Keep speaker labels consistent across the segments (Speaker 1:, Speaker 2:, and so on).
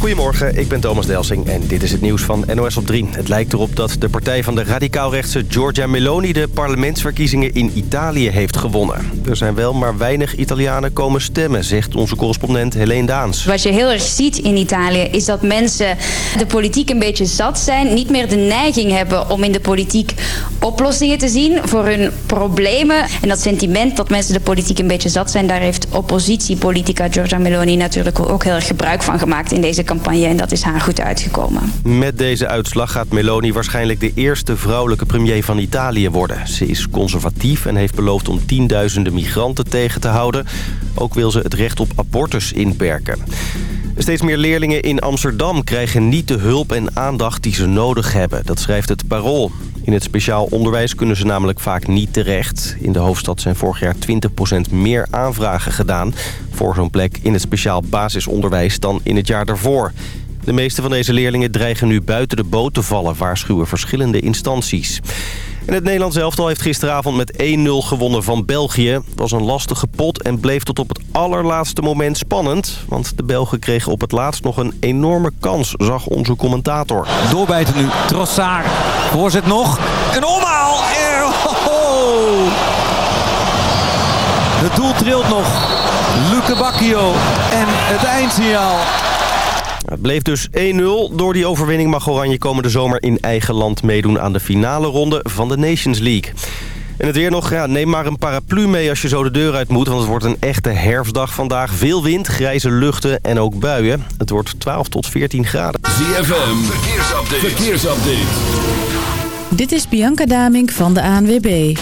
Speaker 1: Goedemorgen, ik ben Thomas Delsing en dit is het nieuws van NOS op 3. Het lijkt erop dat de partij van de radicaalrechtse Giorgia Meloni... de parlementsverkiezingen in Italië heeft gewonnen. Er zijn wel maar weinig Italianen komen stemmen, zegt onze correspondent Helene Daans.
Speaker 2: Wat je heel erg ziet in Italië is dat mensen de politiek een beetje zat zijn. Niet meer de neiging hebben om in de politiek oplossingen te zien voor hun problemen. En dat sentiment dat mensen de politiek een beetje zat zijn... daar heeft oppositiepolitica Giorgia Meloni natuurlijk ook heel erg gebruik van gemaakt in deze campagne. En dat is haar goed uitgekomen.
Speaker 1: Met deze uitslag gaat Meloni waarschijnlijk de eerste vrouwelijke premier van Italië worden. Ze is conservatief en heeft beloofd om tienduizenden migranten tegen te houden. Ook wil ze het recht op abortus inperken. Steeds meer leerlingen in Amsterdam krijgen niet de hulp en aandacht die ze nodig hebben. Dat schrijft het Parool. In het speciaal onderwijs kunnen ze namelijk vaak niet terecht. In de hoofdstad zijn vorig jaar 20% meer aanvragen gedaan... voor zo'n plek in het speciaal basisonderwijs dan in het jaar daarvoor. De meeste van deze leerlingen dreigen nu buiten de boot te vallen... waarschuwen verschillende instanties. En het Nederlands elftal heeft gisteravond met 1-0 gewonnen van België. Het was een lastige pot en bleef tot op het allerlaatste moment spannend. Want de Belgen kregen op het laatst nog een enorme kans, zag onze commentator.
Speaker 3: Doorbijten nu, Trossard. Voorzet nog. Een omhaal! Het doel trilt nog. Luke Bacchio. En het eindsignaal.
Speaker 1: Het bleef dus 1-0. Door die overwinning mag Oranje komende zomer in eigen land meedoen aan de finale ronde van de Nations League. En het weer nog, ja, neem maar een paraplu mee als je zo de deur uit moet... want het wordt een echte herfstdag vandaag. Veel wind, grijze luchten en ook buien. Het wordt 12 tot 14 graden.
Speaker 4: ZFM, verkeersupdate. verkeersupdate.
Speaker 5: Dit is Bianca Damink van de ANWB.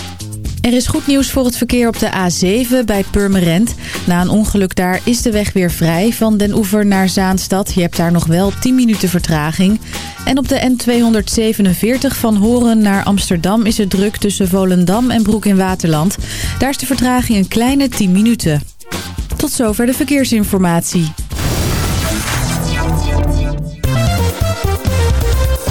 Speaker 5: Er is goed nieuws voor het verkeer op de A7 bij Purmerend. Na een ongeluk daar is de weg weer vrij van Den Oever naar Zaanstad. Je hebt daar nog wel 10 minuten vertraging. En op de N247 van Horen naar Amsterdam is het druk tussen Volendam en Broek in Waterland. Daar is de vertraging een kleine 10 minuten. Tot zover de verkeersinformatie.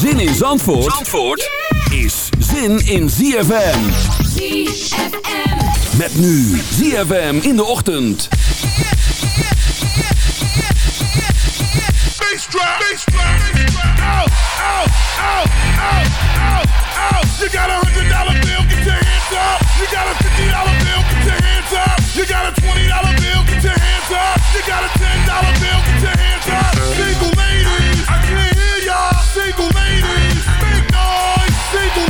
Speaker 4: Zin in Zandvoort, Zandvoort is zin in ZFM.
Speaker 6: ZFM.
Speaker 4: Met nu ZFM in de ochtend.
Speaker 7: Bass drop, bass out, out, out. You got a hundred dollar bill, get your hands up. You got a fifty dollar bill, get your hands up. You got a twenty dollar bill, get your hands up. You got a ten dollar bill, get your hands up. Single ladies, I can't hear Single ladies, make noise. Single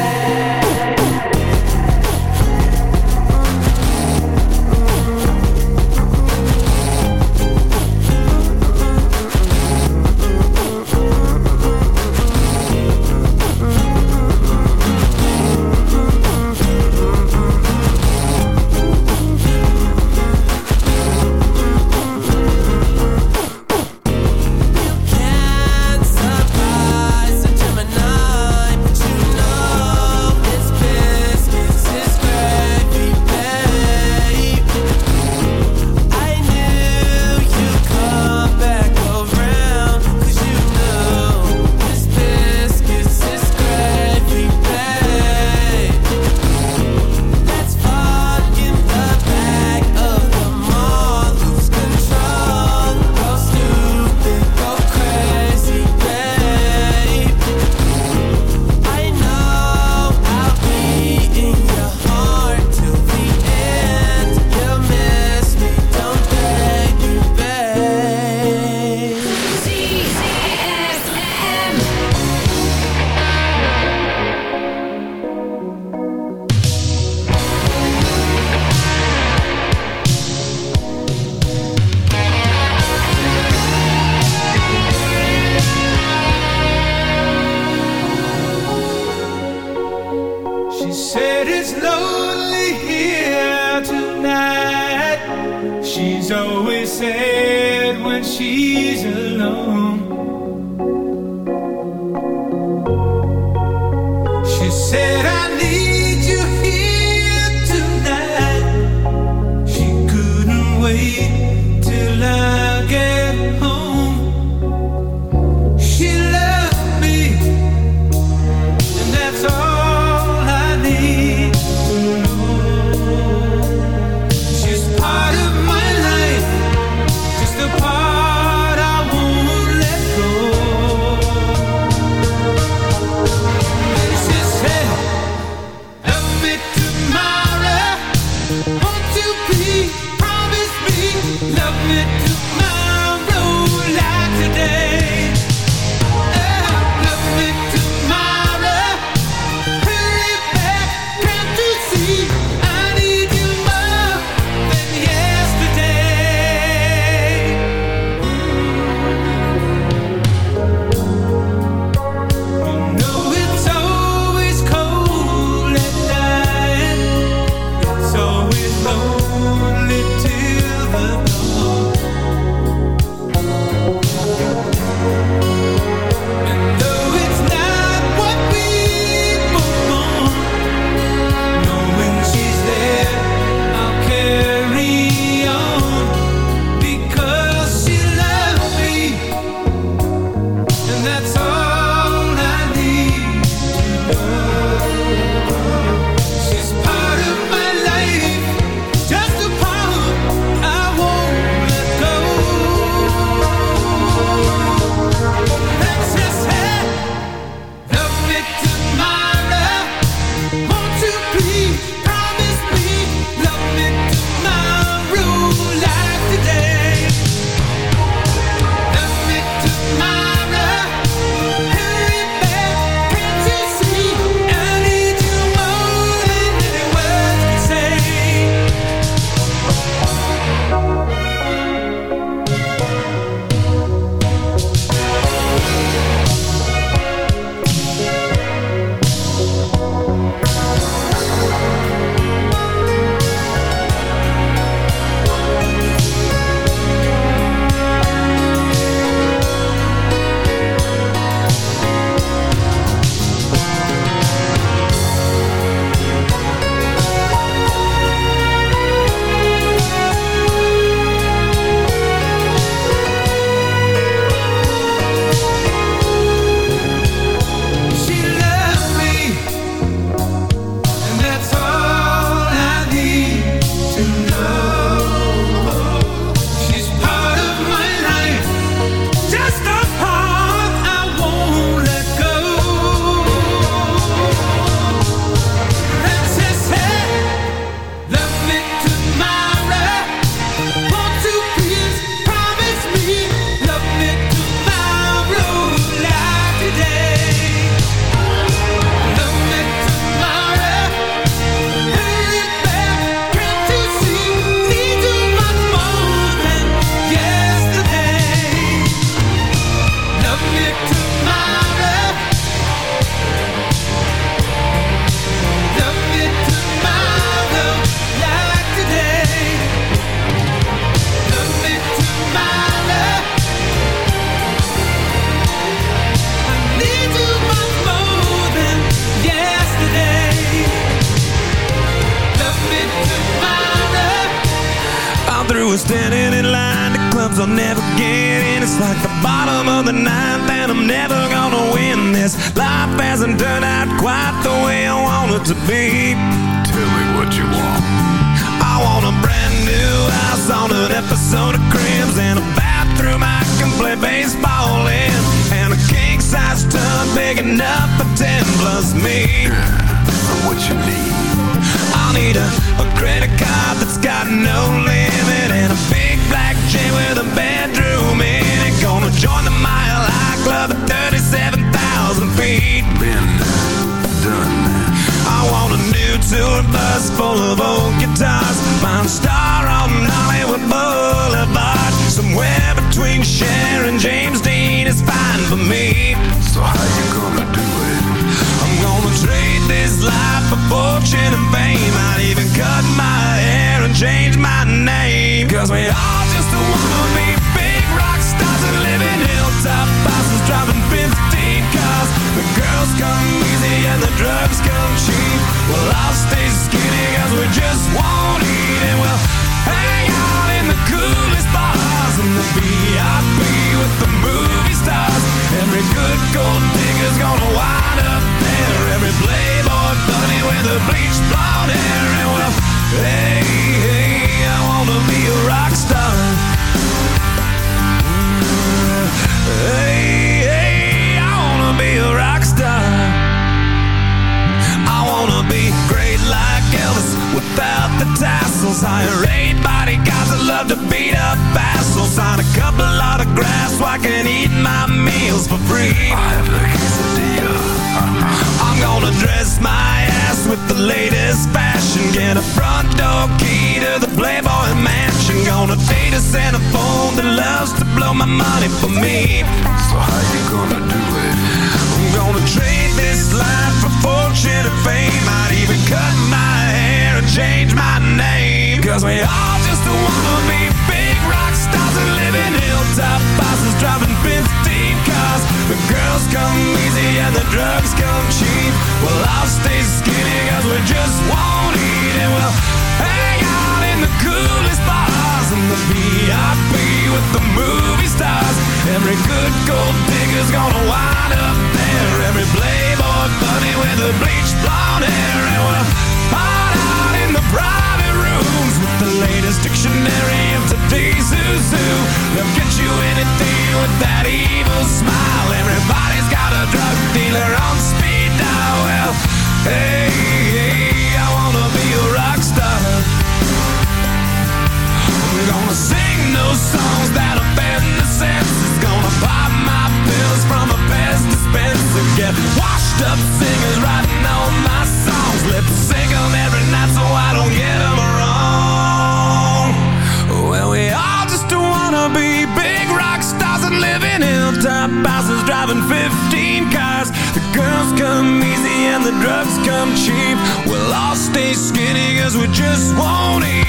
Speaker 8: Just won't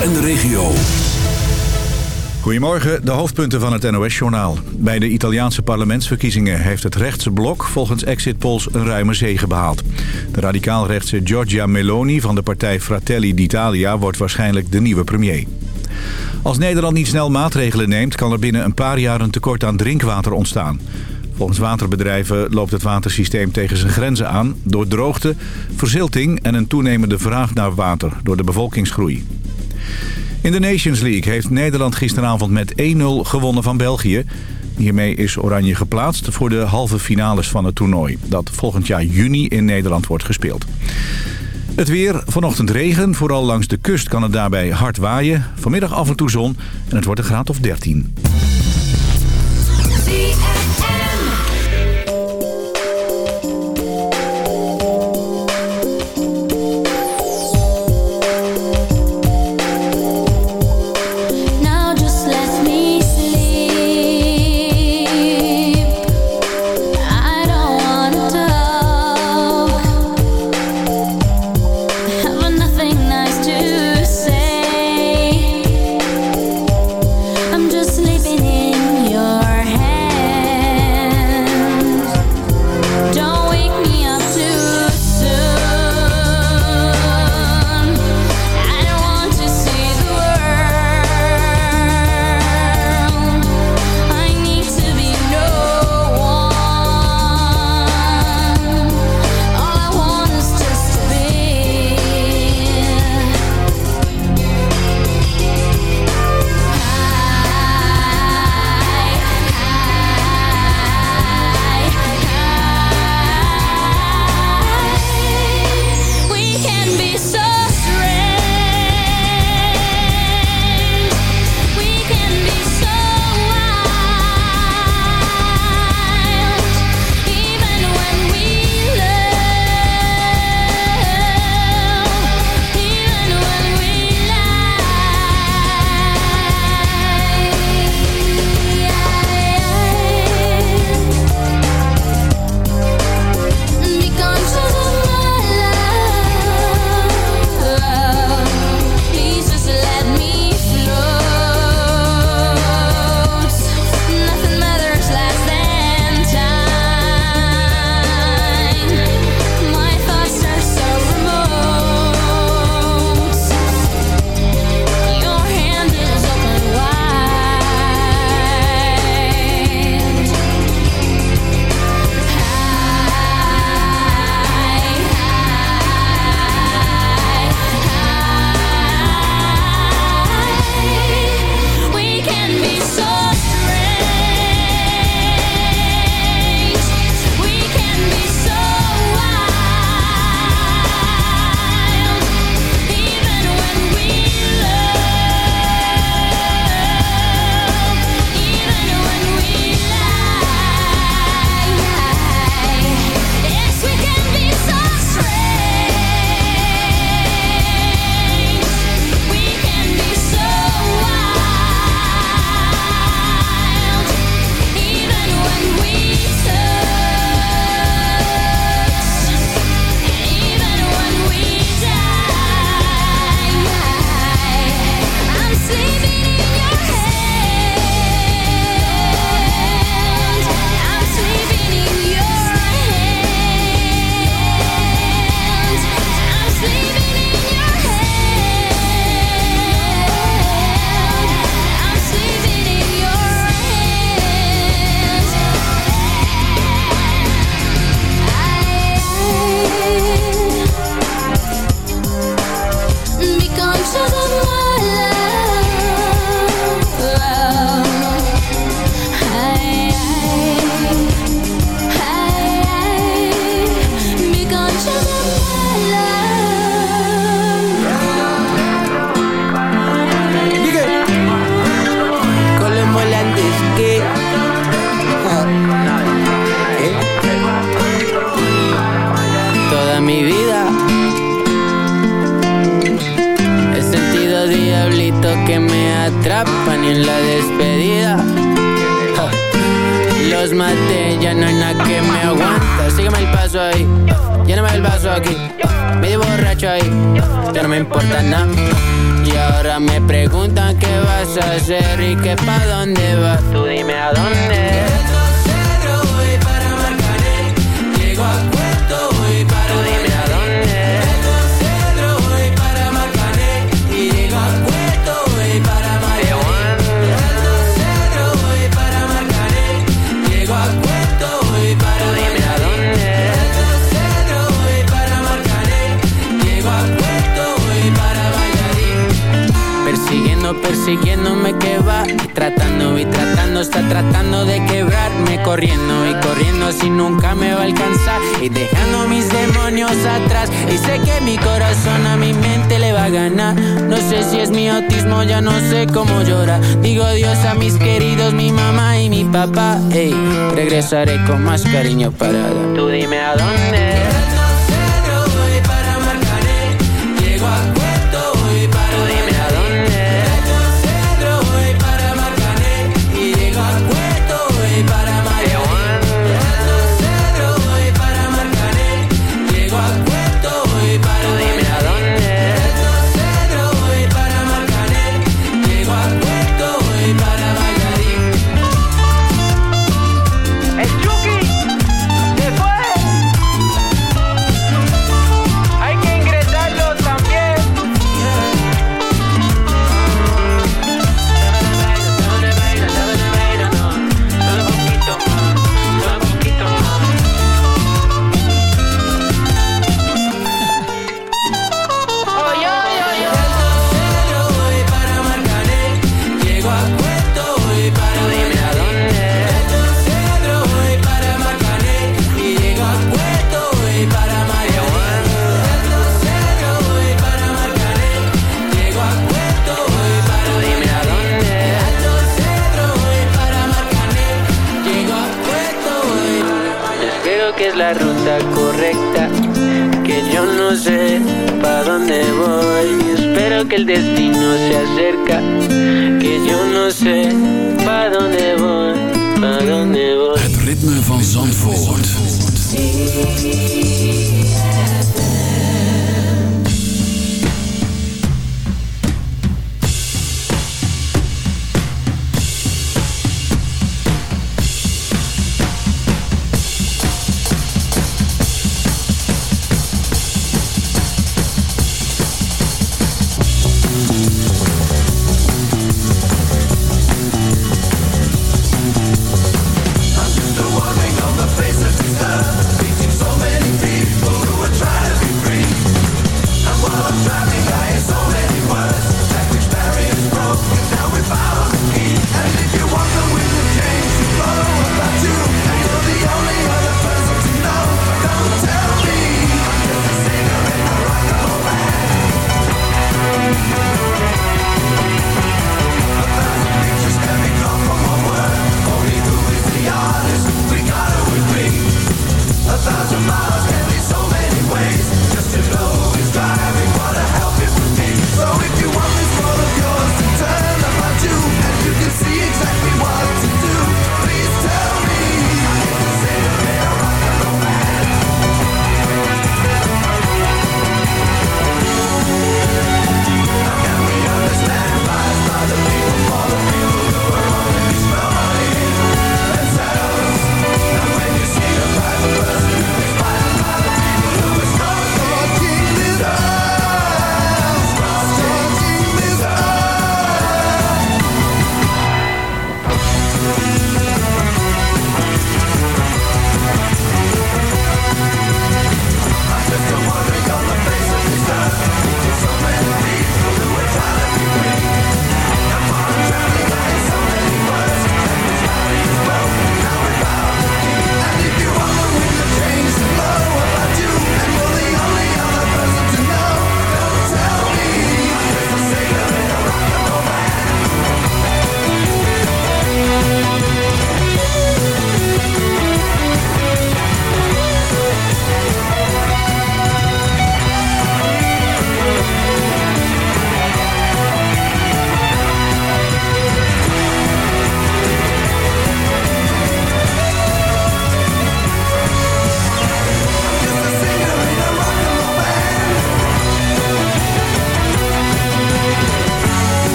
Speaker 4: En de regio.
Speaker 9: Goedemorgen, de hoofdpunten van het NOS-journaal. Bij de Italiaanse parlementsverkiezingen heeft het rechtse blok volgens exit polls een ruime zege behaald. De radicaal-rechtse Giorgia Meloni van de partij Fratelli d'Italia wordt waarschijnlijk de nieuwe premier. Als Nederland niet snel maatregelen neemt, kan er binnen een paar jaar een tekort aan drinkwater ontstaan. Volgens waterbedrijven loopt het watersysteem tegen zijn grenzen aan... door droogte, verzilting en een toenemende vraag naar water door de bevolkingsgroei. In de Nations League heeft Nederland gisteravond met 1-0 gewonnen van België. Hiermee is Oranje geplaatst voor de halve finales van het toernooi... dat volgend jaar juni in Nederland wordt gespeeld. Het weer, vanochtend regen, vooral langs de kust kan het daarbij hard waaien. Vanmiddag af en toe zon en het wordt een graad of 13.
Speaker 10: Regresaré con más cariño para dar Tú dime a dónde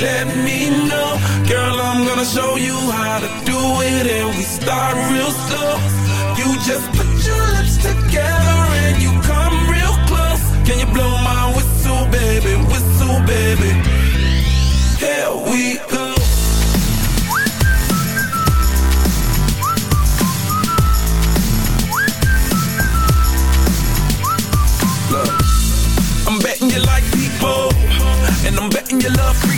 Speaker 8: let me know. Girl, I'm gonna show you how to do it, and we start real slow. You just put your lips together and you come real close. Can you blow my whistle, baby? Whistle, baby. Here we go. Look, I'm betting you like people, and I'm betting you love mode,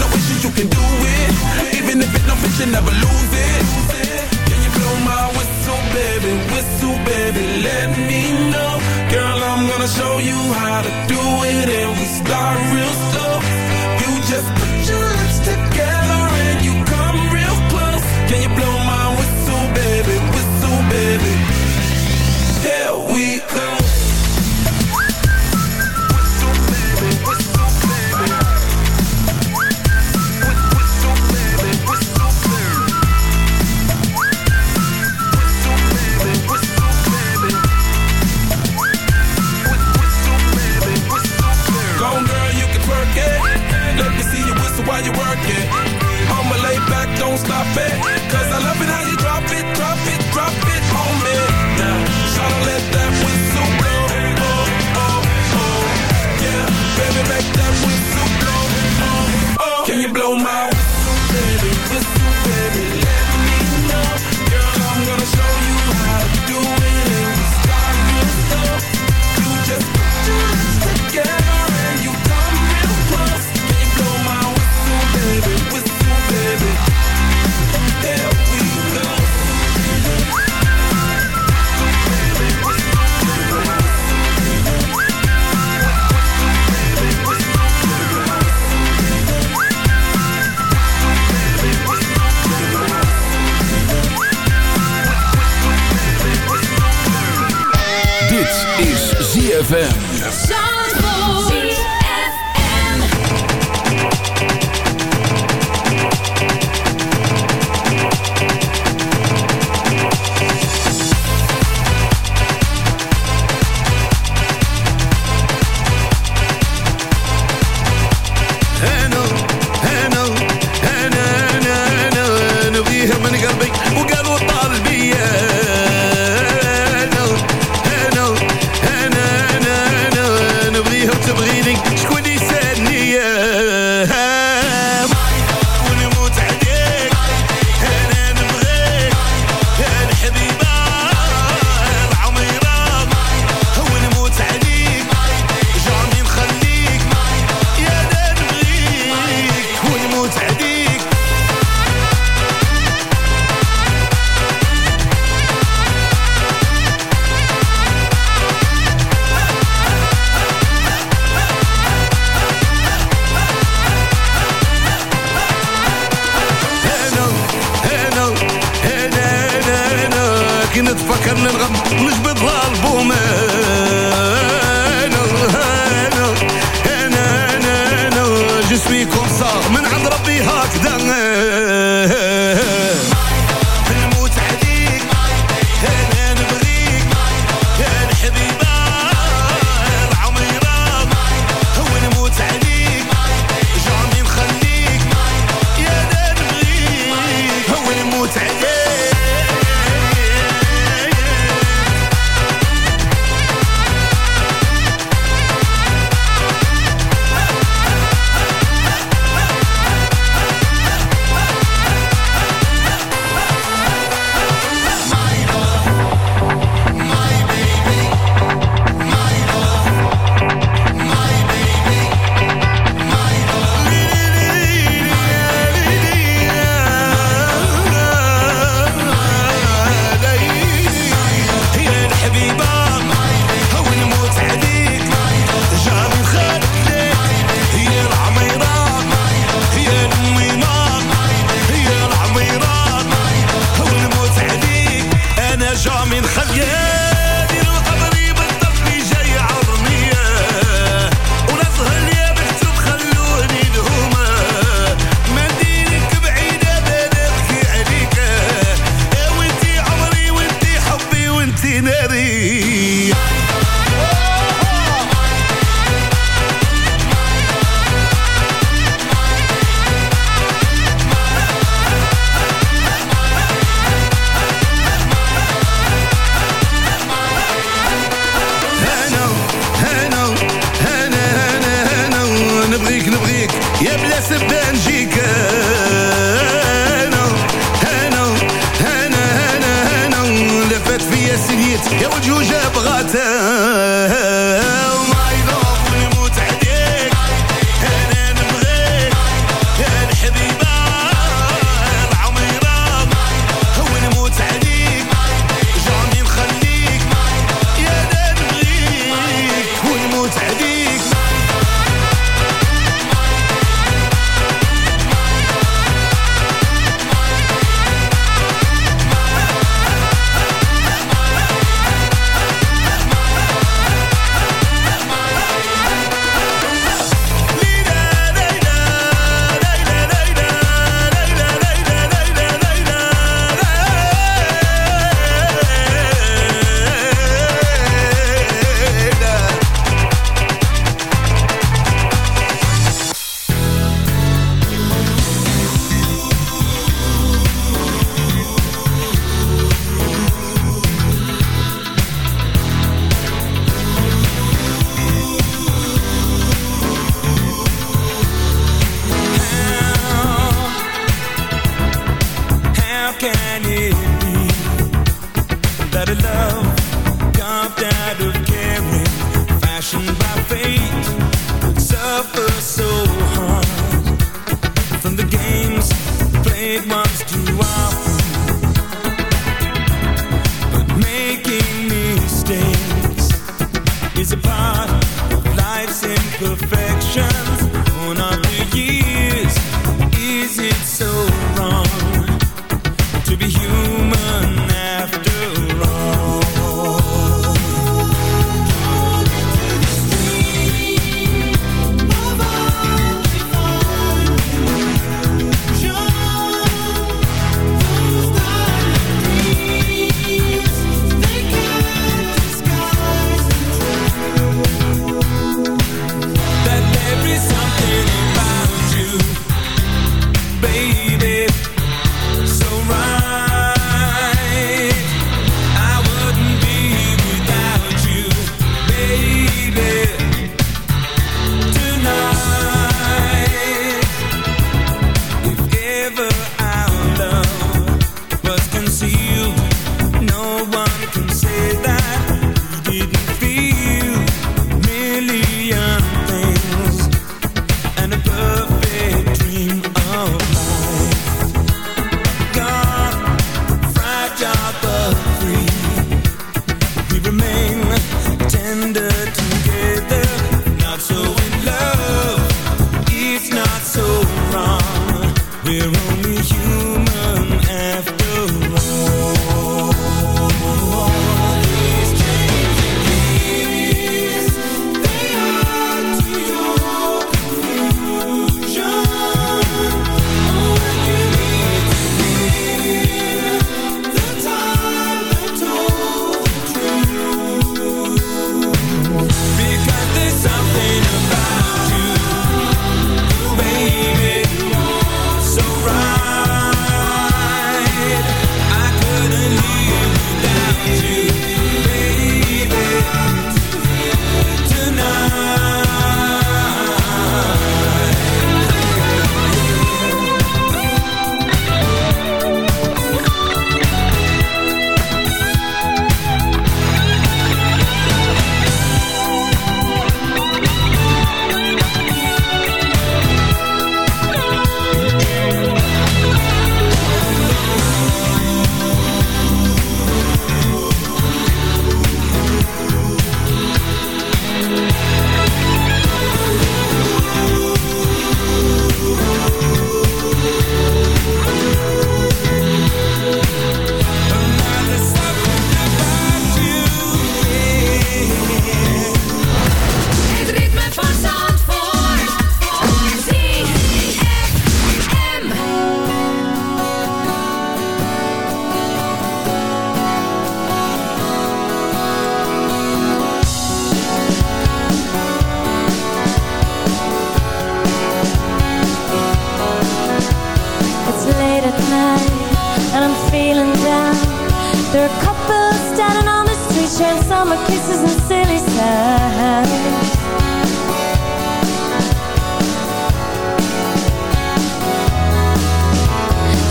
Speaker 8: There are
Speaker 11: couples standing on the street Sharing summer kisses and silly signs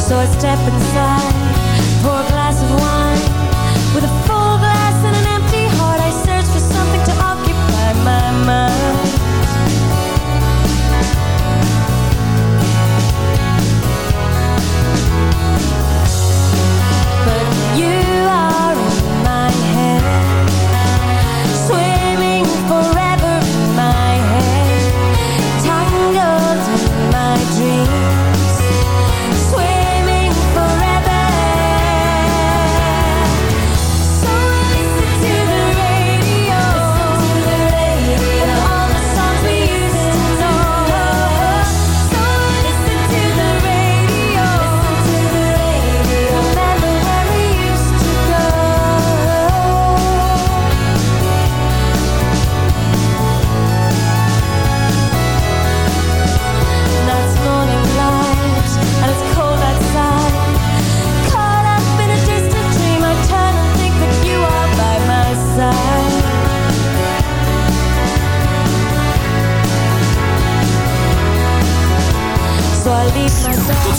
Speaker 11: So I step inside Pour a glass of wine.